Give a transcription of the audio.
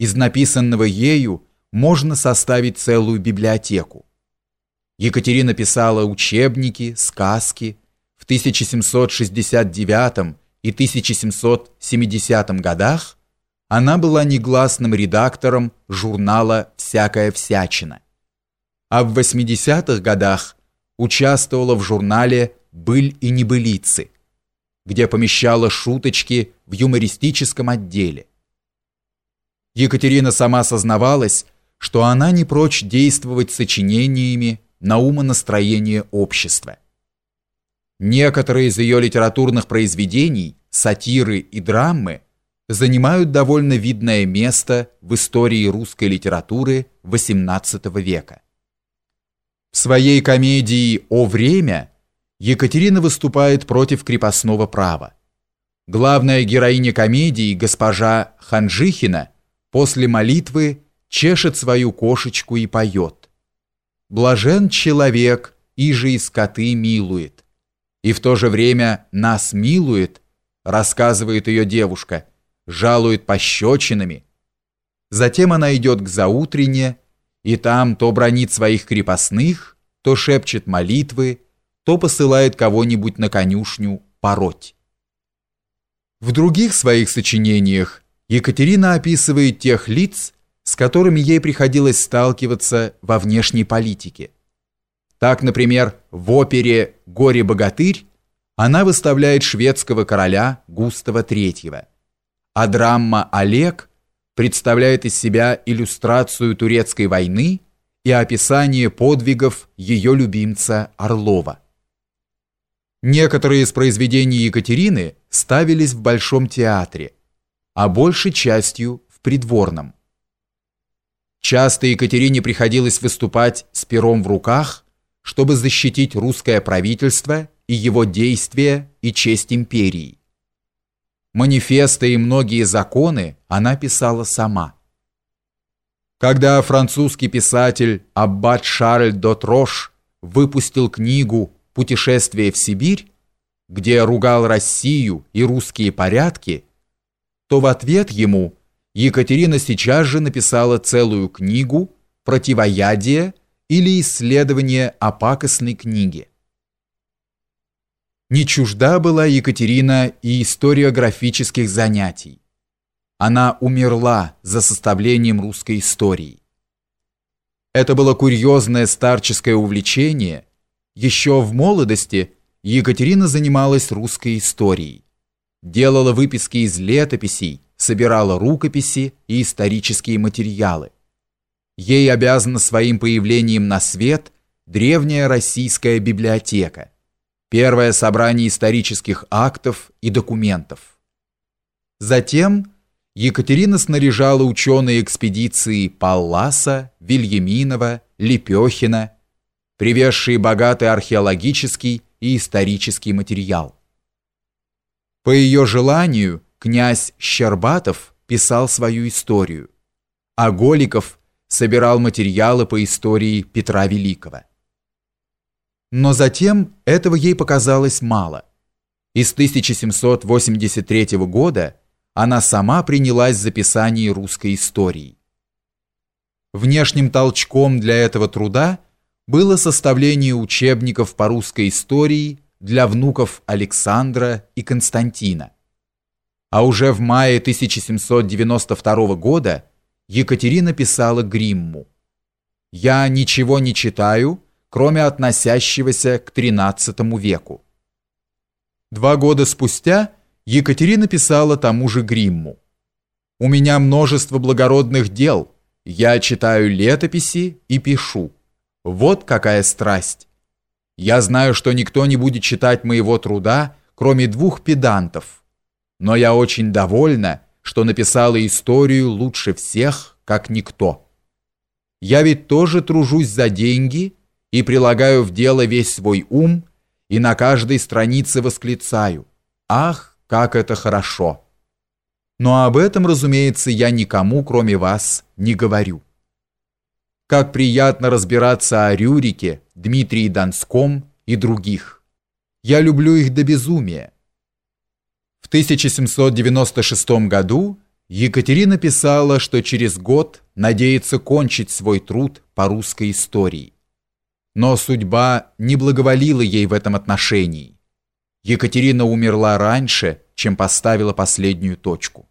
из написанного ею можно составить целую библиотеку. Екатерина писала учебники, сказки. В 1769 и 1770 годах она была негласным редактором журнала «Всякая всячина». А в 80-х годах участвовала в журнале «Быль и небылицы», где помещала шуточки в юмористическом отделе. Екатерина сама сознавалась, что она не прочь действовать сочинениями на умонастроение общества. Некоторые из ее литературных произведений, сатиры и драмы, занимают довольно видное место в истории русской литературы XVIII века. В своей комедии «О время» Екатерина выступает против крепостного права. Главная героиня комедии, госпожа Ханжихина, после молитвы чешет свою кошечку и поет. Блажен человек, и же и скоты милует. И в то же время нас милует, рассказывает ее девушка, жалует пощечинами. Затем она идет к заутрене, и там то бронит своих крепостных, то шепчет молитвы, то посылает кого-нибудь на конюшню пороть. В других своих сочинениях Екатерина описывает тех лиц, с которыми ей приходилось сталкиваться во внешней политике. Так, например, в опере «Горе-богатырь» она выставляет шведского короля Густава III, а драма «Олег» представляет из себя иллюстрацию турецкой войны и описание подвигов ее любимца Орлова. Некоторые из произведений Екатерины ставились в Большом театре, а большей частью в придворном. Часто Екатерине приходилось выступать с пером в руках, чтобы защитить русское правительство и его действия и честь империи. Манифесты и многие законы она писала сама. Когда французский писатель Аббат Шарль Дотрош выпустил книгу «Путешествие в Сибирь», где ругал Россию и русские порядки, то в ответ ему Екатерина сейчас же написала целую книгу «Противоядие» или «Исследование о пакостной книге». Не чужда была Екатерина и историографических занятий. Она умерла за составлением русской истории. Это было курьезное старческое увлечение – еще в молодости Екатерина занималась русской историей. Делала выписки из летописей, собирала рукописи и исторические материалы. Ей обязана своим появлением на свет древняя российская библиотека, первое собрание исторических актов и документов. Затем Екатерина снаряжала ученые экспедиции Палласа, Вильяминова, Лепехина, привезшие богатый археологический и исторический материал. По ее желанию князь Щербатов писал свою историю, а Голиков собирал материалы по истории Петра Великого. Но затем этого ей показалось мало. И с 1783 года она сама принялась за писание русской истории. Внешним толчком для этого труда – было составление учебников по русской истории для внуков Александра и Константина. А уже в мае 1792 года Екатерина писала Гримму «Я ничего не читаю, кроме относящегося к XIII веку». Два года спустя Екатерина писала тому же Гримму «У меня множество благородных дел, я читаю летописи и пишу». Вот какая страсть! Я знаю, что никто не будет читать моего труда, кроме двух педантов. Но я очень довольна, что написала историю лучше всех, как никто. Я ведь тоже тружусь за деньги и прилагаю в дело весь свой ум, и на каждой странице восклицаю «Ах, как это хорошо!» Но об этом, разумеется, я никому, кроме вас, не говорю. Как приятно разбираться о Рюрике, Дмитрии Донском и других. Я люблю их до безумия. В 1796 году Екатерина писала, что через год надеется кончить свой труд по русской истории. Но судьба не благоволила ей в этом отношении. Екатерина умерла раньше, чем поставила последнюю точку.